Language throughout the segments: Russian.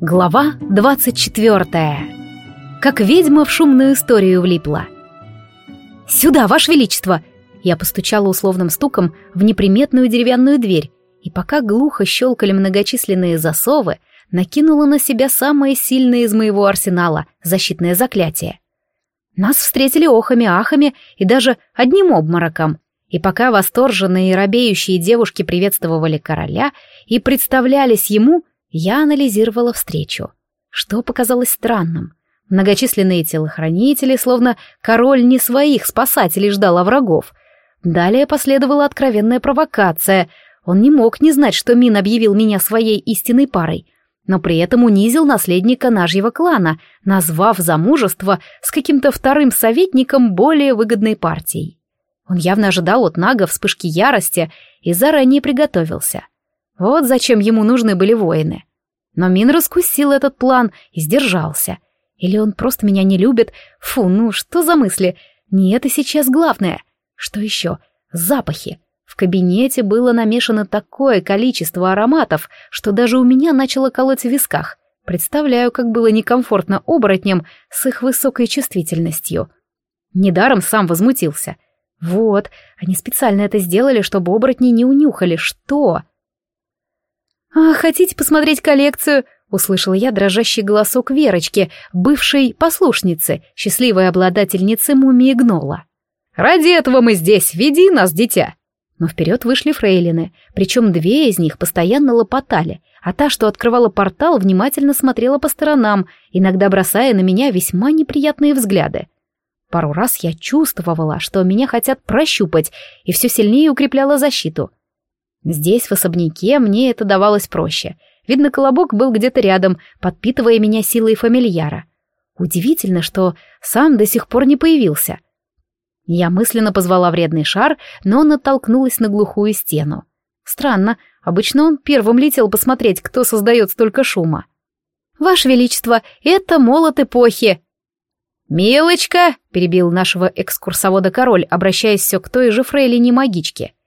Глава 24. Как ведьма в шумную историю влипла. «Сюда, Ваше Величество!» Я постучала условным стуком в неприметную деревянную дверь, и пока глухо щелкали многочисленные засовы, накинула на себя самое сильное из моего арсенала — защитное заклятие. Нас встретили охами-ахами и даже одним обмороком — и пока восторженные и робеющие девушки приветствовали короля и представлялись ему, я анализировала встречу. Что показалось странным? Многочисленные телохранители, словно король не своих спасателей ждал, а врагов. Далее последовала откровенная провокация. Он не мог не знать, что Мин объявил меня своей истинной парой, но при этом унизил наследника нашего клана, назвав замужество с каким-то вторым советником более выгодной партией. Он явно ожидал от Нага вспышки ярости и заранее приготовился — вот зачем ему нужны были воины. Но Мин раскусил этот план и сдержался. Или он просто меня не любит? Фу, ну что за мысли? Не это сейчас главное. Что еще? Запахи. В кабинете было намешано такое количество ароматов, что даже у меня начало колоть в висках. Представляю, как было некомфортно оборотням с их высокой чувствительностью. Недаром сам возмутился. Вот, они специально это сделали, чтобы оборотни не унюхали. Что? «А, хотите посмотреть коллекцию?» — услышала я дрожащий голосок Верочки, бывшей послушницы, счастливой обладательницы мумии гнола. «Ради этого мы здесь, веди нас, дитя!» Но вперед вышли фрейлины, причем две из них постоянно лопотали, а та, что открывала портал, внимательно смотрела по сторонам, иногда бросая на меня весьма неприятные взгляды. Пару раз я чувствовала, что меня хотят прощупать, и все сильнее укрепляла защиту — Здесь, в особняке, мне это давалось проще. Видно, колобок был где-то рядом, подпитывая меня силой фамильяра. Удивительно, что сам до сих пор не появился. Я мысленно позвала вредный шар, но он оттолкнулась на глухую стену. Странно, обычно он первым летел посмотреть, кто создает столько шума. «Ваше Величество, это молот эпохи!» «Милочка!» — перебил нашего экскурсовода король, обращаясь все к той же фрейлине магичке —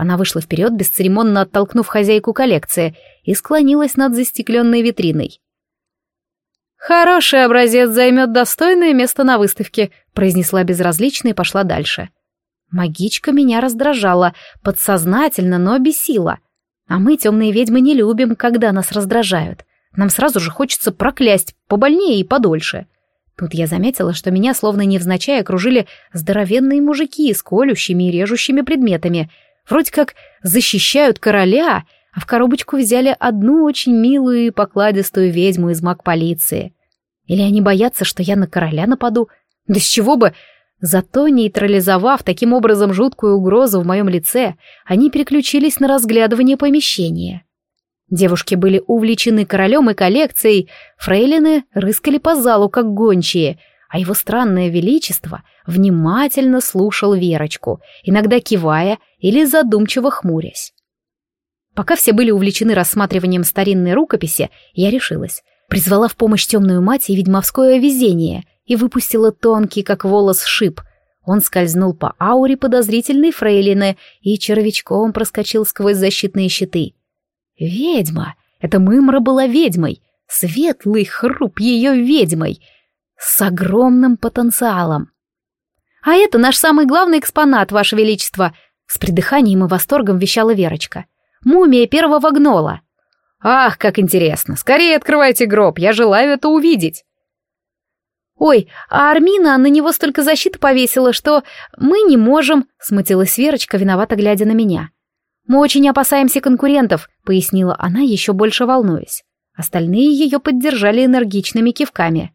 она вышла вперед, бесцеремонно оттолкнув хозяйку коллекции, и склонилась над застекленной витриной. «Хороший образец займет достойное место на выставке», — произнесла безразлично и пошла дальше. Магичка меня раздражала, подсознательно, но бесила. А мы, темные ведьмы, не любим, когда нас раздражают. Нам сразу же хочется проклясть побольнее и подольше. Тут я заметила, что меня словно невзначай окружили здоровенные мужики с колющими и режущими предметами — Вроде как защищают короля, а в коробочку взяли одну очень милую и покладистую ведьму из маг полиции. Или они боятся, что я на короля нападу? Да с чего бы? Зато, нейтрализовав таким образом жуткую угрозу в моем лице, они переключились на разглядывание помещения. Девушки были увлечены королем и коллекцией, фрейлины рыскали по залу, как гончие — а его странное величество внимательно слушал Верочку, иногда кивая или задумчиво хмурясь. Пока все были увлечены рассматриванием старинной рукописи, я решилась. Призвала в помощь темную мать и ведьмовское везение и выпустила тонкий, как волос, шип. Он скользнул по ауре подозрительной фрейлины и червячком проскочил сквозь защитные щиты. «Ведьма! Эта мымра была ведьмой! Светлый хруп ее ведьмой!» с огромным потенциалом. «А это наш самый главный экспонат, Ваше Величество!» С придыханием и восторгом вещала Верочка. «Мумия первого гнола!» «Ах, как интересно! Скорее открывайте гроб, я желаю это увидеть!» «Ой, а Армина на него столько защиты повесила, что мы не можем», — смутилась Верочка, виновато глядя на меня. «Мы очень опасаемся конкурентов», — пояснила она, еще больше волнуясь. Остальные ее поддержали энергичными кивками.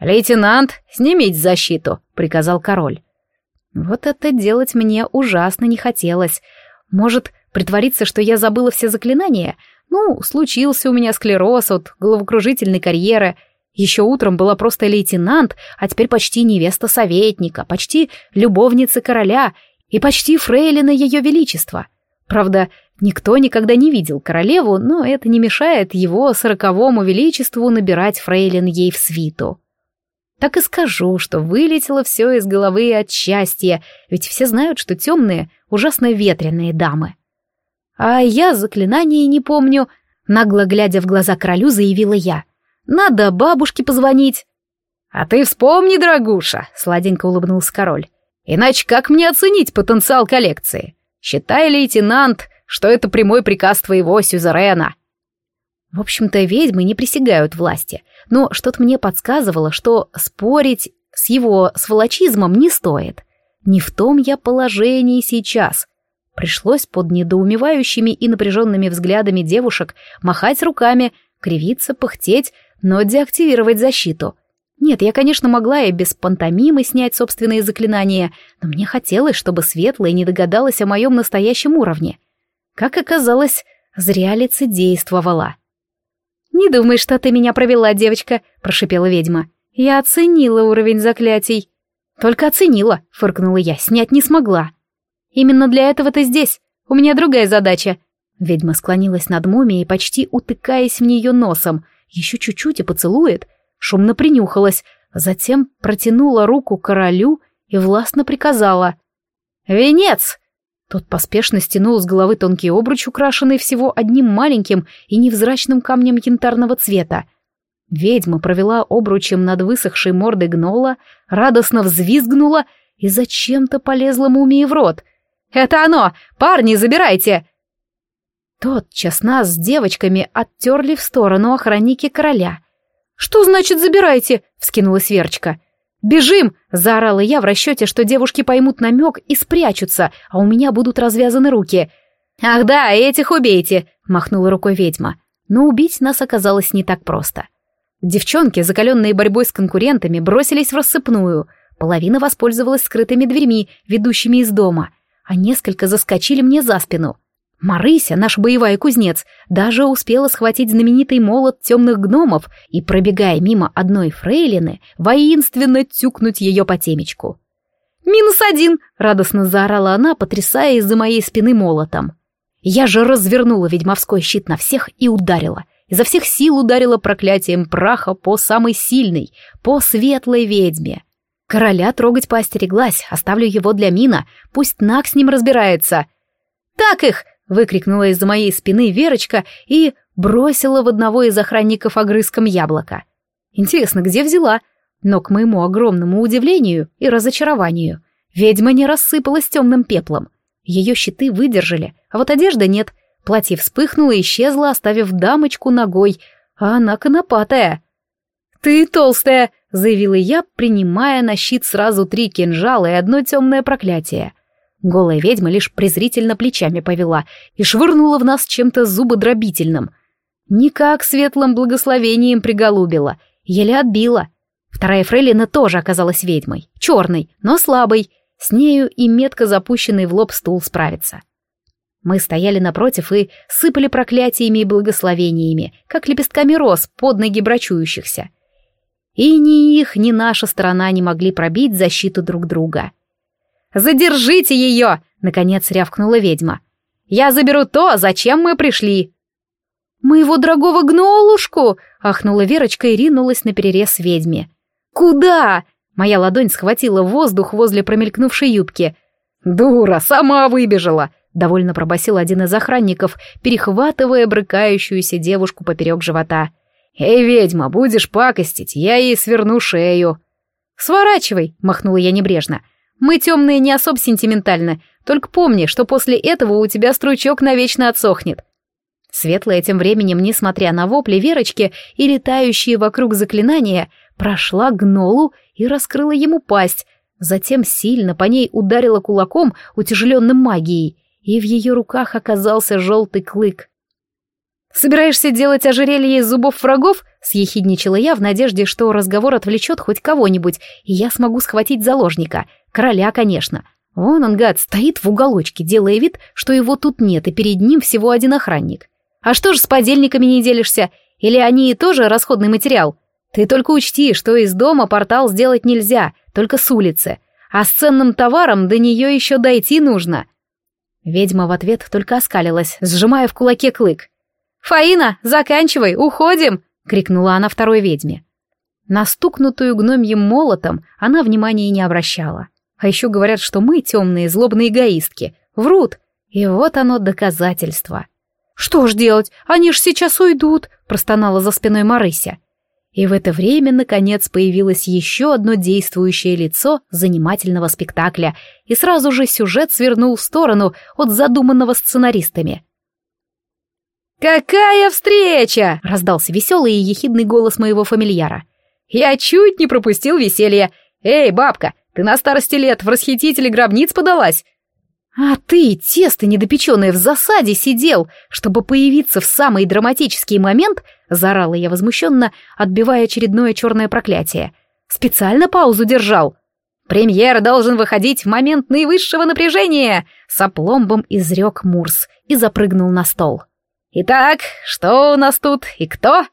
«Лейтенант, снимите защиту!» — приказал король. Вот это делать мне ужасно не хотелось. Может, притвориться, что я забыла все заклинания? Ну, случился у меня склероз от головокружительной карьеры. Еще утром была просто лейтенант, а теперь почти невеста советника, почти любовница короля и почти фрейлина ее величества. Правда, никто никогда не видел королеву, но это не мешает его сороковому величеству набирать фрейлин ей в свиту. Так и скажу, что вылетело все из головы от счастья, ведь все знают, что темные — ужасно ветреные дамы. А я заклинаний не помню, нагло глядя в глаза королю, заявила я. Надо бабушке позвонить. А ты вспомни, дорогуша, сладенько улыбнулся король. Иначе как мне оценить потенциал коллекции? Считай, лейтенант, что это прямой приказ твоего сюзерена. В общем-то, ведьмы не присягают власти, но что-то мне подсказывало, что спорить с его сволочизмом не стоит. Не в том я положении сейчас. Пришлось под недоумевающими и напряженными взглядами девушек махать руками, кривиться, пыхтеть, но деактивировать защиту. Нет, я, конечно, могла и без пантомимы снять собственные заклинания, но мне хотелось, чтобы Светлая не догадалась о моем настоящем уровне. Как оказалось, зря лицедействовала. действовала. «Не думай, что ты меня провела, девочка», — прошипела ведьма. «Я оценила уровень заклятий». «Только оценила», — фыркнула я, — «снять не смогла». «Именно для этого ты здесь. У меня другая задача». Ведьма склонилась над мумией, почти утыкаясь в нее носом. Еще чуть-чуть и поцелует. Шумно принюхалась, затем протянула руку королю и властно приказала. «Венец!» Тот поспешно стянул с головы тонкий обруч, украшенный всего одним маленьким и невзрачным камнем янтарного цвета. Ведьма провела обручем над высохшей мордой гнола, радостно взвизгнула и зачем-то полезла мумии в рот. «Это оно! Парни, забирайте!» Тотчас нас с девочками оттерли в сторону охранники короля. «Что значит забирайте?» — вскинулась Верочка. «Бежим!» — заорала я в расчете, что девушки поймут намек и спрячутся, а у меня будут развязаны руки. «Ах да, этих убейте!» — махнула рукой ведьма. Но убить нас оказалось не так просто. Девчонки, закаленные борьбой с конкурентами, бросились в рассыпную. Половина воспользовалась скрытыми дверьми, ведущими из дома, а несколько заскочили мне за спину — Марыся, наш боевая кузнец, даже успела схватить знаменитый молот темных гномов и, пробегая мимо одной фрейлины, воинственно тюкнуть ее по темечку. «Минус один!» — радостно заорала она, потрясая из-за моей спины молотом. Я же развернула ведьмовской щит на всех и ударила. Изо всех сил ударила проклятием праха по самой сильной, по светлой ведьме. Короля трогать поостереглась, оставлю его для Мина, пусть Нак с ним разбирается. «Так их!» Выкрикнула из-за моей спины Верочка и бросила в одного из охранников огрызком яблоко. Интересно, где взяла? Но к моему огромному удивлению и разочарованию ведьма не рассыпалась темным пеплом. Ее щиты выдержали, а вот одежда нет. Платье вспыхнуло и исчезло, оставив дамочку ногой, а она конопатая. «Ты толстая!» — заявила я, принимая на щит сразу три кинжала и одно темное проклятие. Голая ведьма лишь презрительно плечами повела и швырнула в нас чем-то зубодробительным. Никак светлым благословением приголубила, еле отбила. Вторая фрейлина тоже оказалась ведьмой, черной, но слабой. С нею и метко запущенный в лоб стул справится. Мы стояли напротив и сыпали проклятиями и благословениями, как лепестками роз под ноги брачующихся. И ни их, ни наша сторона не могли пробить защиту друг друга. — «Задержите ее!» — наконец рявкнула ведьма. «Я заберу то, зачем мы пришли!» «Моего дорогого гнолушку!» — ахнула Верочка и ринулась на перерез ведьме. «Куда?» — моя ладонь схватила воздух возле промелькнувшей юбки. «Дура, сама выбежала!» — довольно пробасил один из охранников, перехватывая брыкающуюся девушку поперек живота. «Эй, ведьма, будешь пакостить, я ей сверну шею!» «Сворачивай!» — махнула я небрежно. Мы темные не особо сентиментальны. Только помни, что после этого у тебя стручок навечно отсохнет. Светлая тем временем, несмотря на вопли Верочки и летающие вокруг заклинания, прошла к Нолу и раскрыла ему пасть, затем сильно по ней ударила кулаком, утяжеленным магией, и в ее руках оказался желтый клык. «Собираешься делать ожерелье из зубов врагов?» — съехидничала я в надежде, что разговор отвлечет хоть кого-нибудь, и я смогу схватить заложника, Короля, конечно. Вон он, гад, стоит в уголочке, делая вид, что его тут нет, и перед ним всего один охранник. А что ж с подельниками не делишься? Или они тоже расходный материал? Ты только учти, что из дома портал сделать нельзя, только с улицы. А с ценным товаром до нее еще дойти нужно. Ведьма в ответ только оскалилась, сжимая в кулаке клык. «Фаина, заканчивай, уходим!» — крикнула она второй ведьме. На стукнутую гномьим молотом она внимания не обращала. А еще говорят, что мы, темные, злобные эгоистки. Врут. И вот оно доказательство. «Что ж делать? Они ж сейчас уйдут!» — простонала за спиной Марыся. И в это время, наконец, появилось еще одно действующее лицо занимательного спектакля, и сразу же сюжет свернул в сторону от задуманного сценаристами. «Какая встреча!» — раздался веселый и ехидный голос моего фамильяра. «Я чуть не пропустил веселье! Эй, бабка, ты на старости лет в расхитители гробниц подалась? А ты, тесто недопеченное, в засаде сидел, чтобы появиться в самый драматический момент, заорала я возмущенно, отбивая очередное черное проклятие. Специально паузу держал. «Премьер должен выходить в момент наивысшего напряжения!» С опломбом изрек Мурс и запрыгнул на стол. «Итак, что у нас тут и кто?»